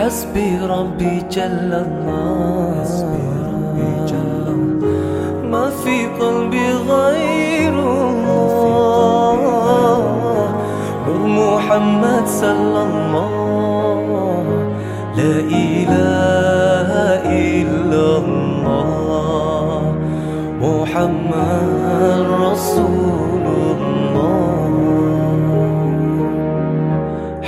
حسبي ربي جل الله. حسبي ربي جل الله ما في قلبي غير الله. نور محمد صلى الله. لا إله إلا الله. محمد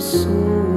soul.